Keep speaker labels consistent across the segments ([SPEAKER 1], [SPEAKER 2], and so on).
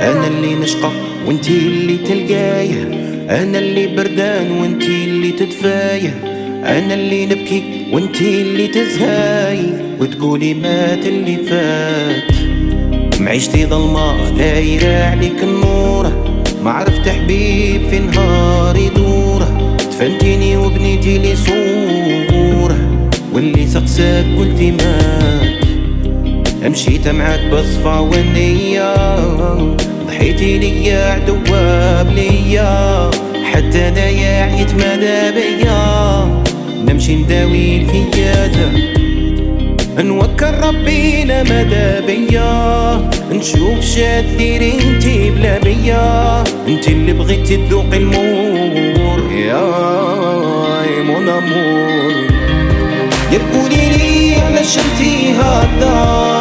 [SPEAKER 1] عشقة وانتي اللي تلقايه أنا اللي بردان وانتي اللي تدفايه أنا اللي نبكي وانتي اللي تزهاي. وتقولي مات اللي فات. معيشتي ظلمة دايرة عليك النورة. ما عرفت حبيب في نهار يدوره دفنتيني وبنيتي لي صورة. واللي سقساك قلتي مات. مشيت معاك بصفى والنية ضحيتي ليا عدواب ليا حتى أنا يا عيت ماذا بيا. نمشي نداوي الكيادة نوكل ربي لا مدى بيا. نشوف شاديري انتي بلا بيا. انتي اللي بغيتي تذوقي المور يا مون امور يا تقولي لي علاش انتي هكذا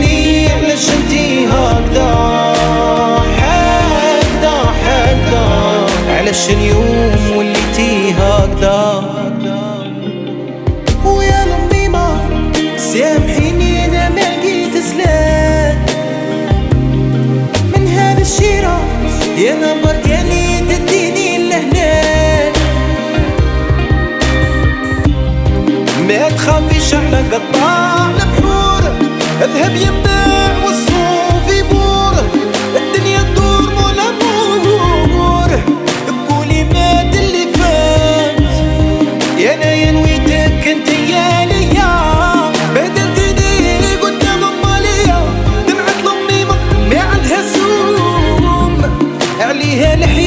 [SPEAKER 1] لي علاش انتي هكذا هكذا هكذا. علاش اليوم وليتي هكذا.
[SPEAKER 2] ويا الأميمة سامحيني أنا ما لقيت سلام من هذا الشيرة يا نمبر
[SPEAKER 1] تخافيش على قطاع البحور اذهب يمنع والصوف يبور الدنيا تدور مول امور قولي مات اللي فات. يا أنا يا نويتك انت يا ليا بهدلتني قدام أماليا. دمعة الاميمة ما عندها سوم. عليها الحياة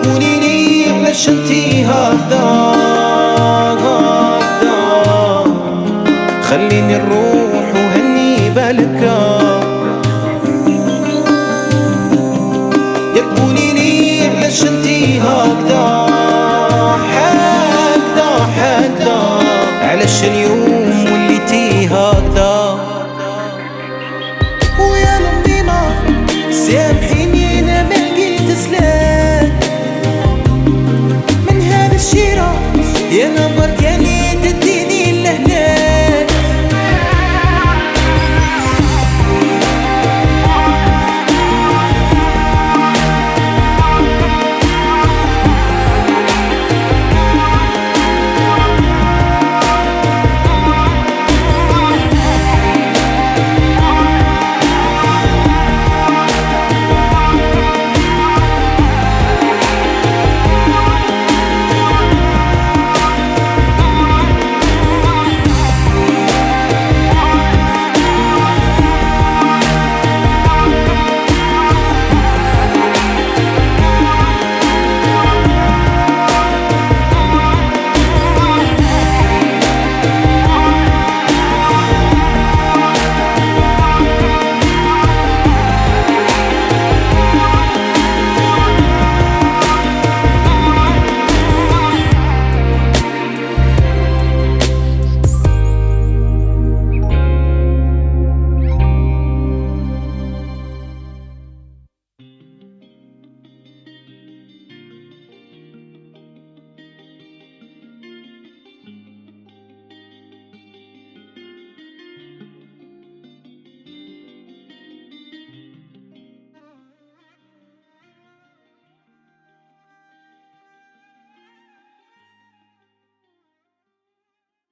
[SPEAKER 1] يا تقولي لي علاش انتي هكذا هكذا. خليني نروح وهني بالك. يا تقولي